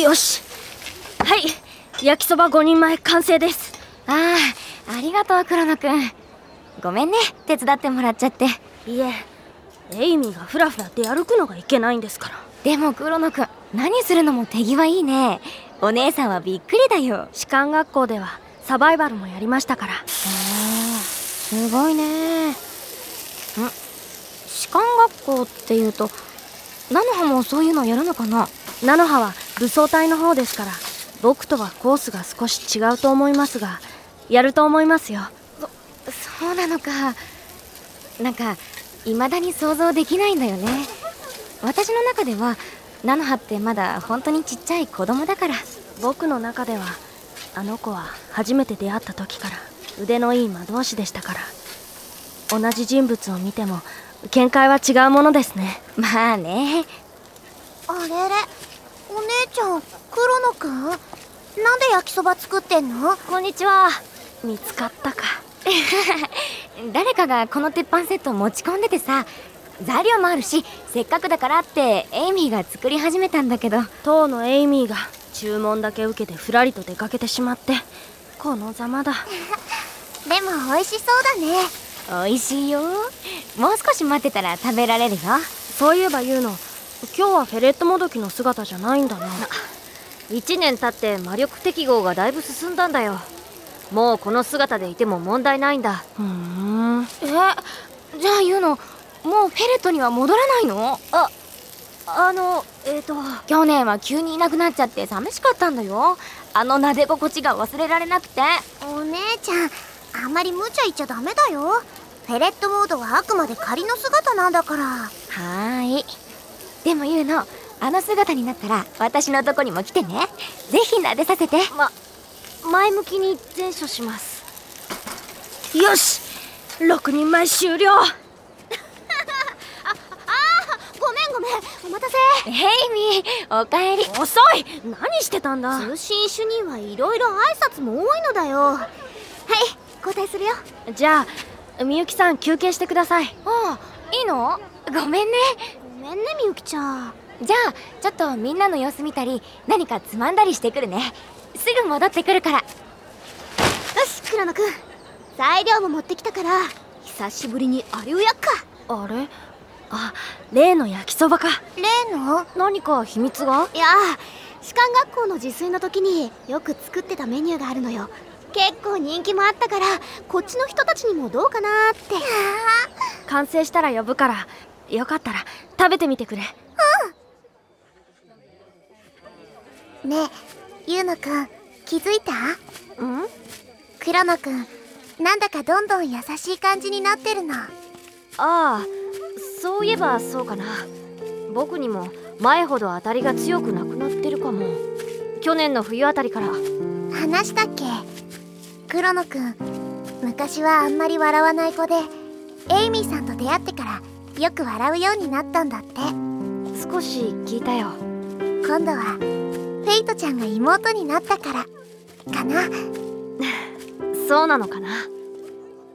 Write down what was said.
よし。はい。焼きそば5人前完成です。ああありがとう黒野くん。ごめんね。手伝ってもらっちゃって。いえ。エイミーがフラフラ出歩くのがいけないんですから。でも黒野くん何するのも手際いいね。お姉さんはびっくりだよ。士官学校ではサバイバルもやりましたから。すごいね。ん？士官学校っていうと菜の葉もそういうのやるのかな？菜の葉は武装隊の方ですから僕とはコースが少し違うと思いますがやると思いますよ。そそうなのか。なんか未だに想像できないんだよね。私の中では菜の葉ってまだ本当にちっちゃい子供だから。僕の中ではあの子は初めて出会った時から腕のいい魔導士でしたから。同じ人物を見ても見解は違うものですね。まあね。あれれお姉ちゃん黒野くん？なんで焼きそば作ってんの？こんにちは。見つかったか。誰かがこの鉄板セットを持ち込んでてさ材料もあるしせっかくだからってエイミーが作り始めたんだけど。当のエイミーが注文だけ受けてふらりと出かけてしまってこのざまだ。でも美味しそうだね。美味しいよ。もう少し待ってたら食べられるよ。そういえば言うの今日はフェレットもどきの姿じゃないんだな1年経って魔力適合がだいぶ進んだんだよ。もうこの姿でいても問題ないんだ。ふーん。えじゃあ言うのもうフェレットには戻らないの？ああのえっ、ー、と。去年は急にいなくなっちゃって寂しかったんだよ。あの撫で心地が忘れられなくて。お姉ちゃんあんまり無茶言っちゃダメだよ。フェレットモードはあくまで仮の姿なんだから。はーいでも言うのあの姿になったら私のとこにも来てね。ぜひ撫でさせて。ま前向きに前処します。よし6人前終了。ごめんごめんお待たせ。ヘイミーおかえり。遅い。何してたんだ？通信主任はいろいろ挨拶も多いのだよ。はい交代するよ。じゃあみゆきさん休憩してください。ああいいの？ごめんね。ごめんねみゆきちゃん。じゃあちょっとみんなの様子見たり何かつまんだりしてくるね。すぐ戻ってくるから。よし黒野くん。材料も持ってきたから久しぶりにあれを焼くか。あれ？あ例の焼きそばか。例の？何か秘密が？いや士官学校の自炊の時によく作ってたメニューがあるのよ。結構人気もあったからこっちの人たちにもどうかなーって。完成したら呼ぶからよかったら食べてみてくれ。ねえゆうのくん気づいた？うん？黒野くんなんだかどんどん優しい感じになってるの。ああそういえばそうかな。僕にも前ほど当たりが強くなくなってるかも。去年の冬あたりから。話したっけ？黒野くん昔はあんまり笑わない子でエイミーさんと出会ってからよく笑うようになったんだって。少し聞いたよ。今度はフェイトちゃんが妹になったからかな。そうなのかな？